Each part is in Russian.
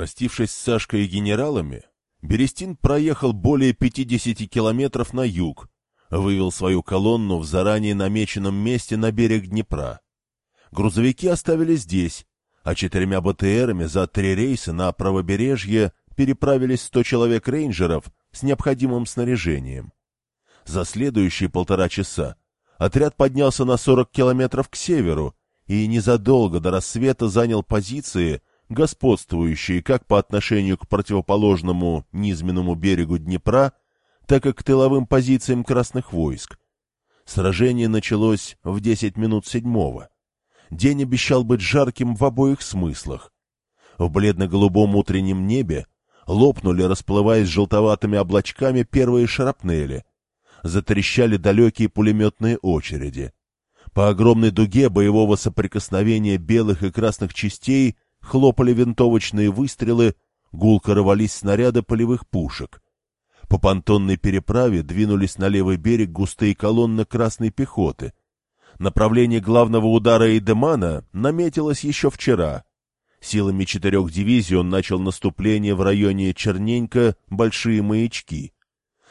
Простившись с Сашкой и генералами, Берестин проехал более 50 километров на юг, вывел свою колонну в заранее намеченном месте на берег Днепра. Грузовики оставили здесь, а четырьмя БТРами за три рейса на правобережье переправились 100 человек рейнджеров с необходимым снаряжением. За следующие полтора часа отряд поднялся на 40 километров к северу и незадолго до рассвета занял позиции, господствующие как по отношению к противоположному низменному берегу Днепра, так и к тыловым позициям красных войск. Сражение началось в 10 минут седьмого. День обещал быть жарким в обоих смыслах. В бледно-голубом утреннем небе лопнули, расплываясь желтоватыми облачками, первые шарапнели. Затрещали далекие пулеметные очереди. По огромной дуге боевого соприкосновения белых и красных частей хлопали винтовочные выстрелы, гулко рвались снаряды полевых пушек. По понтонной переправе двинулись на левый берег густые колонны красной пехоты. Направление главного удара Эйдемана наметилось еще вчера. Силами четырех дивизий он начал наступление в районе Черненько «Большие маячки».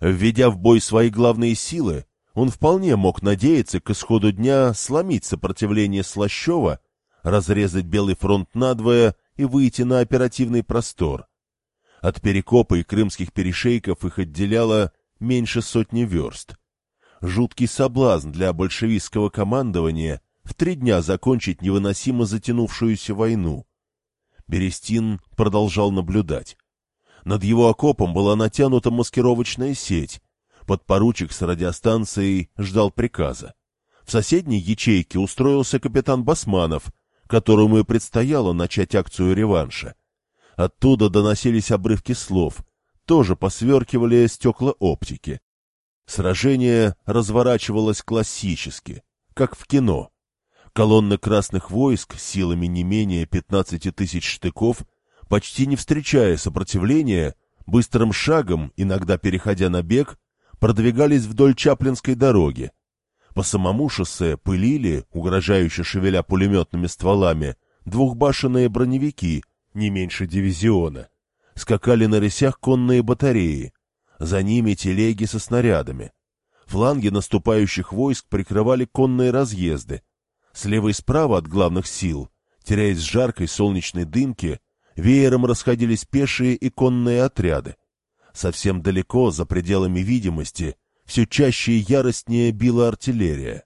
Введя в бой свои главные силы, он вполне мог надеяться к исходу дня сломить сопротивление Слащева, разрезать Белый фронт надвое и выйти на оперативный простор. От Перекопа и крымских перешейков их отделяло меньше сотни верст. Жуткий соблазн для большевистского командования в три дня закончить невыносимо затянувшуюся войну. Берестин продолжал наблюдать. Над его окопом была натянута маскировочная сеть. Подпоручик с радиостанцией ждал приказа. В соседней ячейке устроился капитан Басманов, которому и предстояло начать акцию реванша. Оттуда доносились обрывки слов, тоже посверкивали стекла оптики. Сражение разворачивалось классически, как в кино. Колонны красных войск силами не менее 15 тысяч штыков, почти не встречая сопротивления, быстрым шагом, иногда переходя на бег, продвигались вдоль Чаплинской дороги. По самому шоссе пылили, угрожающе шевеля пулеметными стволами, двухбашенные броневики, не меньше дивизиона. Скакали на рысях конные батареи, за ними телеги со снарядами. Фланги наступающих войск прикрывали конные разъезды. Слева и справа от главных сил, теряясь в жаркой солнечной дымке, веером расходились пешие и конные отряды. Совсем далеко, за пределами видимости, все чаще и яростнее била артиллерия.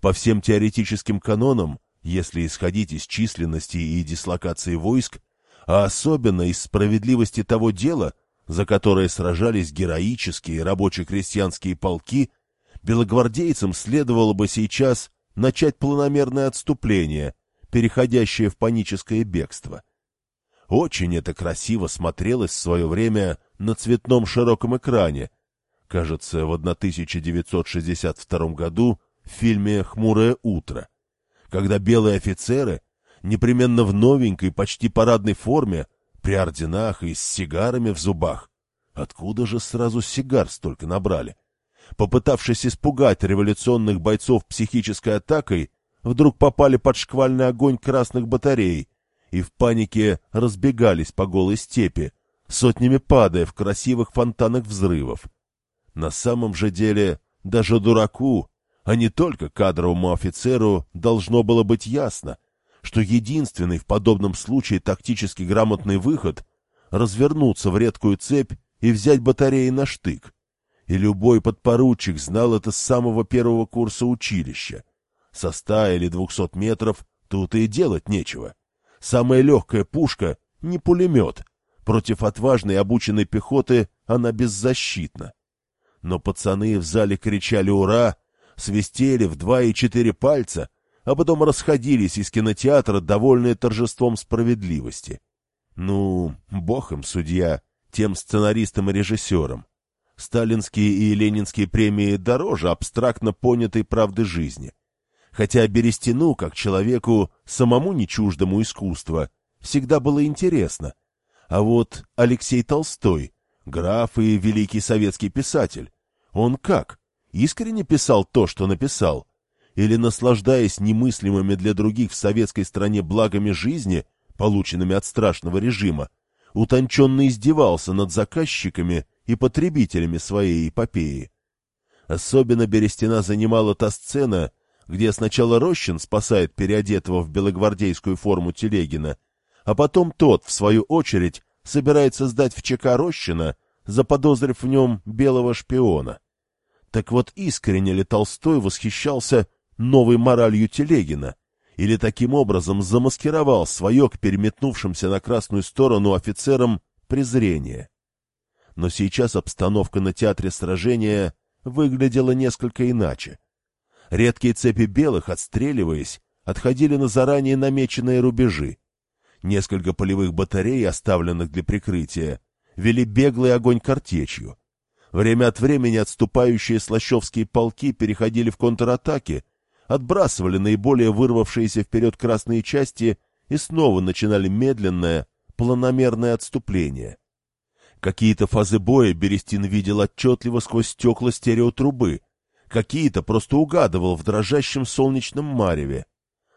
По всем теоретическим канонам, если исходить из численности и дислокации войск, а особенно из справедливости того дела, за которое сражались героические рабоче-крестьянские полки, белогвардейцам следовало бы сейчас начать планомерное отступление, переходящее в паническое бегство. Очень это красиво смотрелось в свое время на цветном широком экране, кажется, в 1962 году в фильме «Хмурое утро», когда белые офицеры, непременно в новенькой, почти парадной форме, при орденах и с сигарами в зубах. Откуда же сразу сигар столько набрали? Попытавшись испугать революционных бойцов психической атакой, вдруг попали под шквальный огонь красных батарей и в панике разбегались по голой степи, сотнями падая в красивых фонтанах взрывов. На самом же деле, даже дураку, а не только кадровому офицеру, должно было быть ясно, что единственный в подобном случае тактически грамотный выход — развернуться в редкую цепь и взять батареи на штык. И любой подпоручик знал это с самого первого курса училища. Со ста или двухсот метров тут и делать нечего. Самая легкая пушка — не пулемет. Против отважной обученной пехоты она беззащитна. Но пацаны в зале кричали «Ура!», свистели в два и четыре пальца, а потом расходились из кинотеатра, довольные торжеством справедливости. Ну, бог им судья, тем сценаристам и режиссерам. Сталинские и ленинские премии дороже абстрактно понятой правды жизни. Хотя Берестину, как человеку, самому не чуждому искусства, всегда было интересно. А вот Алексей Толстой, граф и великий советский писатель, он как? Искренне писал то, что написал? или, наслаждаясь немыслимыми для других в советской стране благами жизни, полученными от страшного режима, утонченно издевался над заказчиками и потребителями своей эпопеи. Особенно Берестина занимала та сцена, где сначала Рощин спасает переодетого в белогвардейскую форму Телегина, а потом тот, в свою очередь, собирается сдать в ЧК Рощина, заподозрив в нем белого шпиона. Так вот искренне ли Толстой восхищался новой моралью Телегина, или таким образом замаскировал свое к переметнувшимся на красную сторону офицерам презрение? Но сейчас обстановка на театре сражения выглядела несколько иначе. Редкие цепи белых, отстреливаясь, отходили на заранее намеченные рубежи. Несколько полевых батарей, оставленных для прикрытия, вели беглый огонь картечью. Время от времени отступающие слащевские полки переходили в контратаки, отбрасывали наиболее вырвавшиеся вперед красные части и снова начинали медленное, планомерное отступление. Какие-то фазы боя Берестин видел отчетливо сквозь стекла стереотрубы, какие-то просто угадывал в дрожащем солнечном мареве.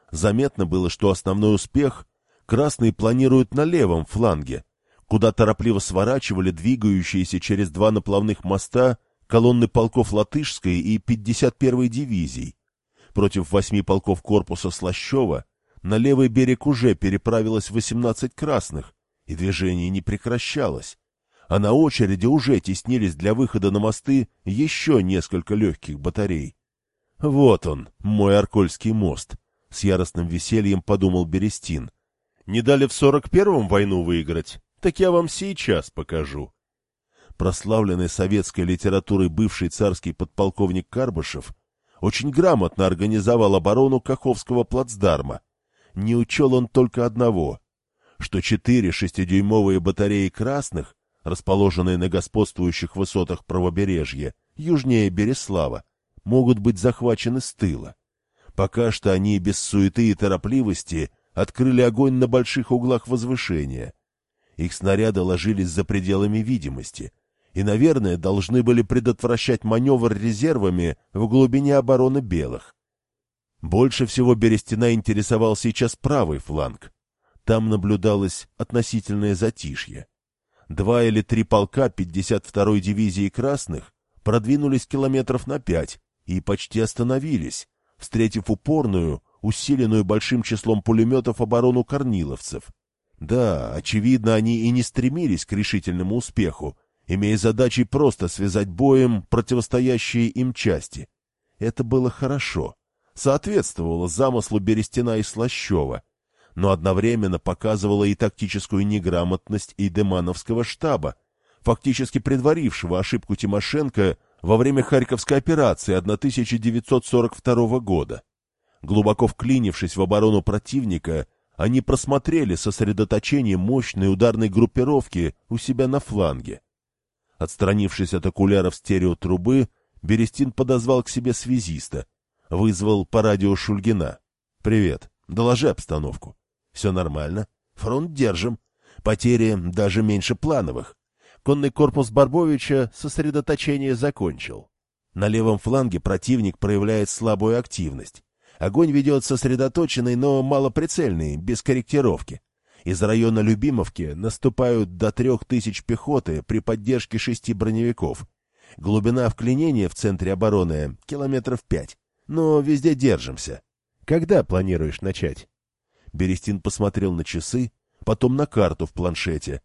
Заметно было, что основной успех красные планируют на левом фланге, куда торопливо сворачивали двигающиеся через два наплавных моста колонны полков Латышской и 51-й дивизий. Против восьми полков корпуса Слащева на левый берег уже переправилось 18 красных, и движение не прекращалось а на очереди уже теснились для выхода на мосты еще несколько легких батарей. «Вот он, мой Аркольский мост», — с яростным весельем подумал Берестин. «Не дали в сорок первом войну выиграть, так я вам сейчас покажу». Прославленный советской литературой бывший царский подполковник Карбышев очень грамотно организовал оборону Каховского плацдарма. Не учел он только одного, что четыре шестидюймовые батареи красных расположенные на господствующих высотах правобережья, южнее Береслава, могут быть захвачены с тыла. Пока что они без суеты и торопливости открыли огонь на больших углах возвышения. Их снаряды ложились за пределами видимости и, наверное, должны были предотвращать маневр резервами в глубине обороны белых. Больше всего Берестина интересовал сейчас правый фланг. Там наблюдалось относительное затишье два или три полка 52-й дивизии красных продвинулись километров на пять и почти остановились, встретив упорную, усиленную большим числом пулеметов оборону корниловцев. Да, очевидно, они и не стремились к решительному успеху, имея задачей просто связать боем противостоящие им части. Это было хорошо, соответствовало замыслу Берестина и Слащева, но одновременно показывала и тактическую неграмотность Идемановского штаба, фактически предварившего ошибку Тимошенко во время Харьковской операции 1942 года. Глубоко вклинившись в оборону противника, они просмотрели сосредоточение мощной ударной группировки у себя на фланге. Отстранившись от окуляров стереотрубы, Берестин подозвал к себе связиста, вызвал по радио Шульгина. «Привет, доложи обстановку». Все нормально. Фронт держим. Потери даже меньше плановых. Конный корпус Барбовича сосредоточение закончил. На левом фланге противник проявляет слабую активность. Огонь ведет сосредоточенный, но малоприцельный, без корректировки. Из района Любимовки наступают до трех тысяч пехоты при поддержке шести броневиков. Глубина вклинения в центре обороны — километров пять. Но везде держимся. Когда планируешь начать? Берестин посмотрел на часы, потом на карту в планшете.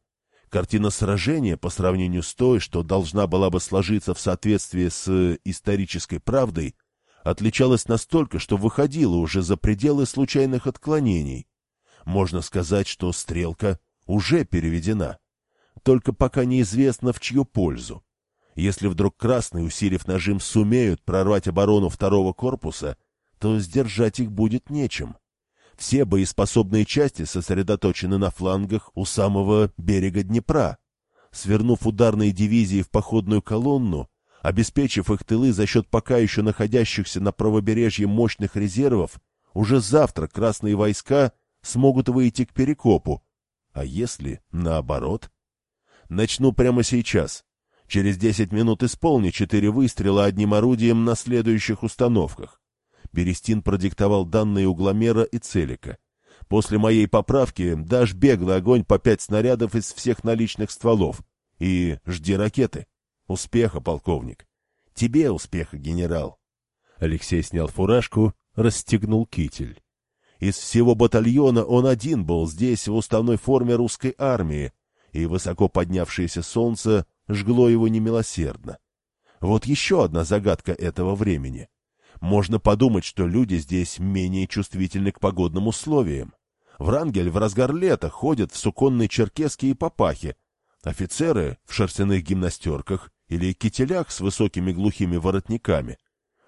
Картина сражения, по сравнению с той, что должна была бы сложиться в соответствии с э, исторической правдой, отличалась настолько, что выходила уже за пределы случайных отклонений. Можно сказать, что стрелка уже переведена. Только пока неизвестно, в чью пользу. Если вдруг красные, усилив нажим, сумеют прорвать оборону второго корпуса, то сдержать их будет нечем. Все боеспособные части сосредоточены на флангах у самого берега Днепра. Свернув ударные дивизии в походную колонну, обеспечив их тылы за счет пока еще находящихся на правобережье мощных резервов, уже завтра красные войска смогут выйти к Перекопу. А если наоборот? Начну прямо сейчас. Через десять минут исполни четыре выстрела одним орудием на следующих установках. Берестин продиктовал данные угломера и целика. После моей поправки дашь беглый огонь по пять снарядов из всех наличных стволов. И жди ракеты. Успеха, полковник. Тебе успеха, генерал. Алексей снял фуражку, расстегнул китель. Из всего батальона он один был здесь в уставной форме русской армии, и высоко поднявшееся солнце жгло его немилосердно. Вот еще одна загадка этого времени. Можно подумать, что люди здесь менее чувствительны к погодным условиям. Врангель в разгар лета ходят в суконной черкеске и папахе. Офицеры в шерстяных гимнастерках или кителях с высокими глухими воротниками.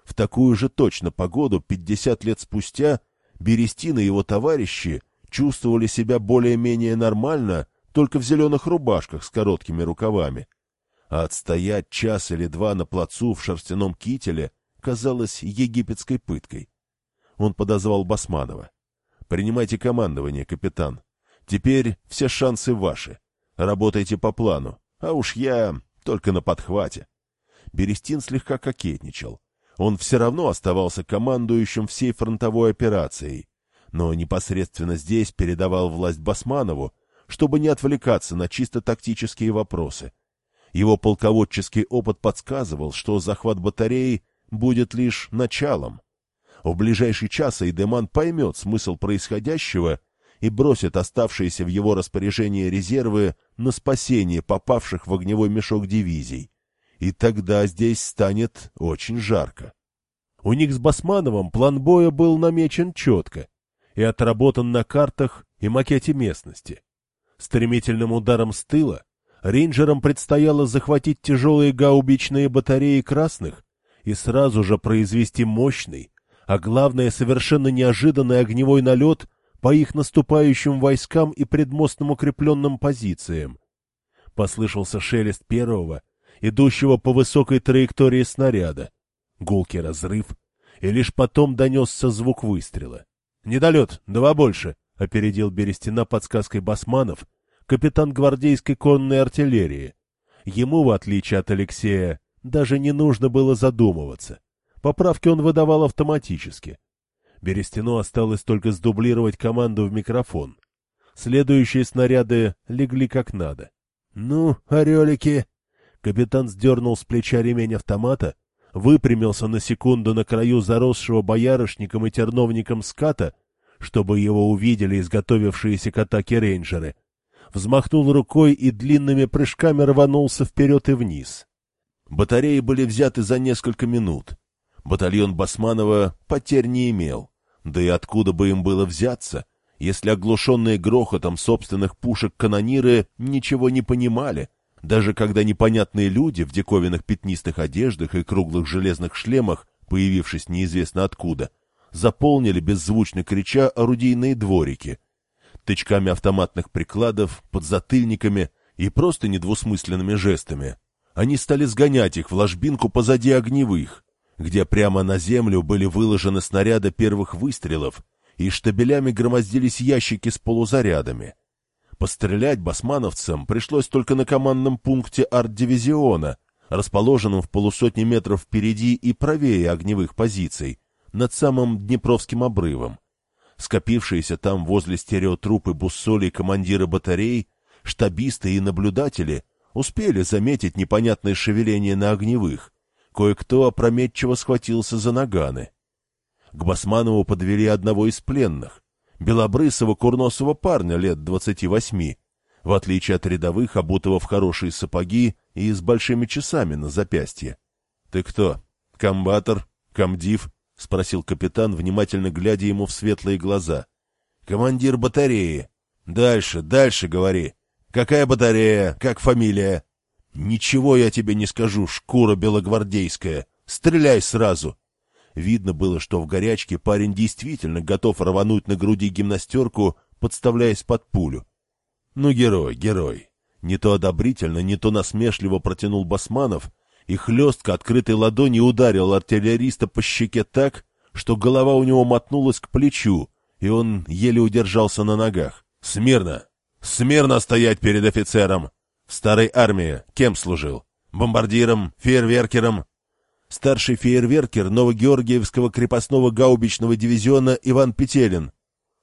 В такую же точно погоду пятьдесят лет спустя Берестин и его товарищи чувствовали себя более-менее нормально только в зеленых рубашках с короткими рукавами. А отстоять час или два на плацу в шерстяном кителе казалось египетской пыткой. Он подозвал Басманова. Принимайте командование, капитан. Теперь все шансы ваши. Работайте по плану, а уж я только на подхвате. Берестин слегка кокетничал. Он все равно оставался командующим всей фронтовой операцией, но непосредственно здесь передавал власть Басманову, чтобы не отвлекаться на чисто тактические вопросы. Его полководческий опыт подсказывал, что захват батареи будет лишь началом. В ближайший час Эйдеман поймет смысл происходящего и бросит оставшиеся в его распоряжении резервы на спасение попавших в огневой мешок дивизий. И тогда здесь станет очень жарко. У них с Басмановым план боя был намечен четко и отработан на картах и макете местности. Стремительным ударом с тыла рейнджерам предстояло захватить тяжелые гаубичные батареи красных и сразу же произвести мощный, а главное, совершенно неожиданный огневой налет по их наступающим войскам и предмостным укрепленным позициям. Послышался шелест первого, идущего по высокой траектории снаряда, гулкий разрыв, и лишь потом донесся звук выстрела. «Недолет, два больше», — опередил Берестина подсказкой басманов, капитан гвардейской конной артиллерии. Ему, в отличие от Алексея, даже не нужно было задумываться. Поправки он выдавал автоматически. Берестину осталось только сдублировать команду в микрофон. Следующие снаряды легли как надо. — Ну, орелики! Капитан сдернул с плеча ремень автомата, выпрямился на секунду на краю заросшего боярышником и терновником ската, чтобы его увидели изготовившиеся к атаке рейнджеры, взмахнул рукой и длинными прыжками рванулся вперед и вниз. Батареи были взяты за несколько минут. Батальон Басманова потерь не имел. Да и откуда бы им было взяться, если оглушенные грохотом собственных пушек канониры ничего не понимали, даже когда непонятные люди в диковинных пятнистых одеждах и круглых железных шлемах, появившись неизвестно откуда, заполнили беззвучно крича орудийные дворики. Тычками автоматных прикладов, подзатыльниками и просто недвусмысленными жестами они стали сгонять их в ложбинку позади огневых, где прямо на землю были выложены снаряды первых выстрелов, и штабелями громоздились ящики с полузарядами. Пострелять басмановцам пришлось только на командном пункте арт-дивизиона, расположенном в полусотни метров впереди и правее огневых позиций, над самым Днепровским обрывом. Скопившиеся там возле стереотрупы буссолей командиры батарей, штабисты и наблюдатели успели заметить непонятное шевеление на огневых, Кое-кто опрометчиво схватился за наганы. К Басманову подвели одного из пленных, белобрысого курносого парня лет двадцати восьми, в отличие от рядовых, обутого в хорошие сапоги и с большими часами на запястье. — Ты кто? Комбатор? Комдив? — спросил капитан, внимательно глядя ему в светлые глаза. — Командир батареи. — Дальше, дальше говори. Какая батарея? Как фамилия? «Ничего я тебе не скажу, шкура белогвардейская! Стреляй сразу!» Видно было, что в горячке парень действительно готов рвануть на груди гимнастерку, подставляясь под пулю. «Ну, герой, герой!» Не то одобрительно, не то насмешливо протянул Басманов, и хлестко открытой ладони ударил артиллериста по щеке так, что голова у него мотнулась к плечу, и он еле удержался на ногах. «Смирно! Смирно стоять перед офицером! В старой армии кем служил? Бомбардиром? Фейерверкером? Старший фейерверкер Новогеоргиевского крепостного гаубичного дивизиона Иван Петелин.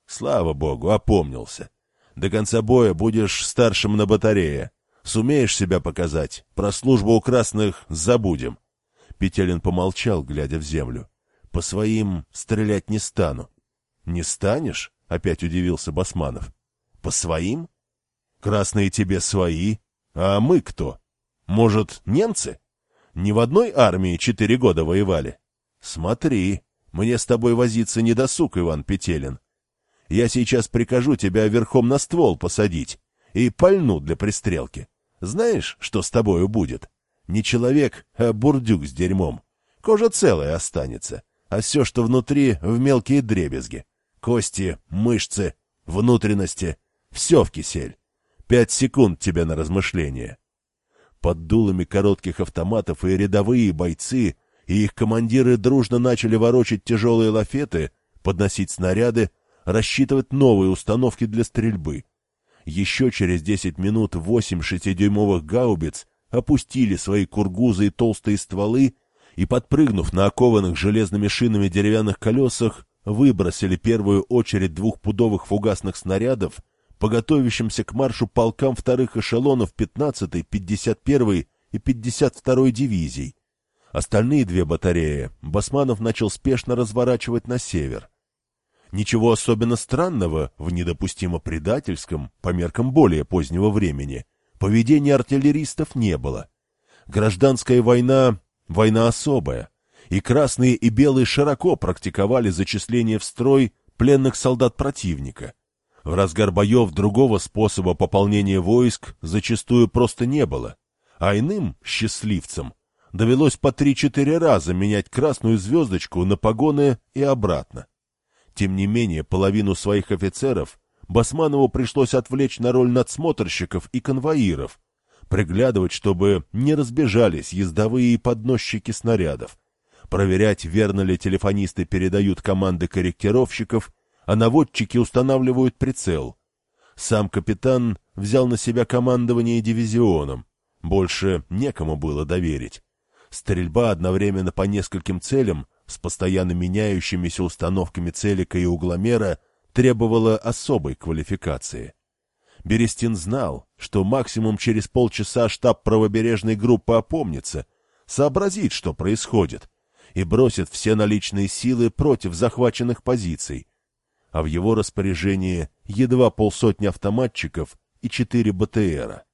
Слава богу, опомнился. До конца боя будешь старшим на батарее. Сумеешь себя показать, про службу у красных забудем. Петелин помолчал, глядя в землю. По своим стрелять не стану. Не станешь? Опять удивился Басманов. По своим? Красные тебе свои. А мы кто? Может, немцы? Не в одной армии четыре года воевали? Смотри, мне с тобой возиться не досуг, Иван Петелин. Я сейчас прикажу тебя верхом на ствол посадить и пальну для пристрелки. Знаешь, что с тобою будет? Не человек, а бурдюк с дерьмом. Кожа целая останется, а все, что внутри, в мелкие дребезги. Кости, мышцы, внутренности — все в кисель. Пять секунд тебе на размышление. Под дулами коротких автоматов и рядовые бойцы, и их командиры дружно начали ворочать тяжелые лафеты, подносить снаряды, рассчитывать новые установки для стрельбы. Еще через десять минут восемь шестидюймовых гаубиц опустили свои кургузы и толстые стволы и, подпрыгнув на окованных железными шинами деревянных колесах, выбросили первую очередь двухпудовых фугасных снарядов по готовящимся к маршу полкам вторых эшелонов 15-й, 51-й и 52-й дивизий. Остальные две батареи Басманов начал спешно разворачивать на север. Ничего особенно странного в недопустимо предательском, по меркам более позднего времени, поведении артиллеристов не было. Гражданская война — война особая, и красные и белые широко практиковали зачисление в строй пленных солдат противника. В разгар боев другого способа пополнения войск зачастую просто не было, а иным, счастливцам, довелось по три-четыре раза менять красную звездочку на погоны и обратно. Тем не менее, половину своих офицеров Басманову пришлось отвлечь на роль надсмотрщиков и конвоиров, приглядывать, чтобы не разбежались ездовые и подносчики снарядов, проверять, верно ли телефонисты передают команды корректировщиков, а наводчики устанавливают прицел. Сам капитан взял на себя командование дивизионом. Больше некому было доверить. Стрельба одновременно по нескольким целям с постоянно меняющимися установками целика и угломера требовала особой квалификации. Берестин знал, что максимум через полчаса штаб правобережной группы опомнится, сообразит, что происходит, и бросит все наличные силы против захваченных позиций. А в его распоряжении едва полсотни автоматчиков и четыре БТРа.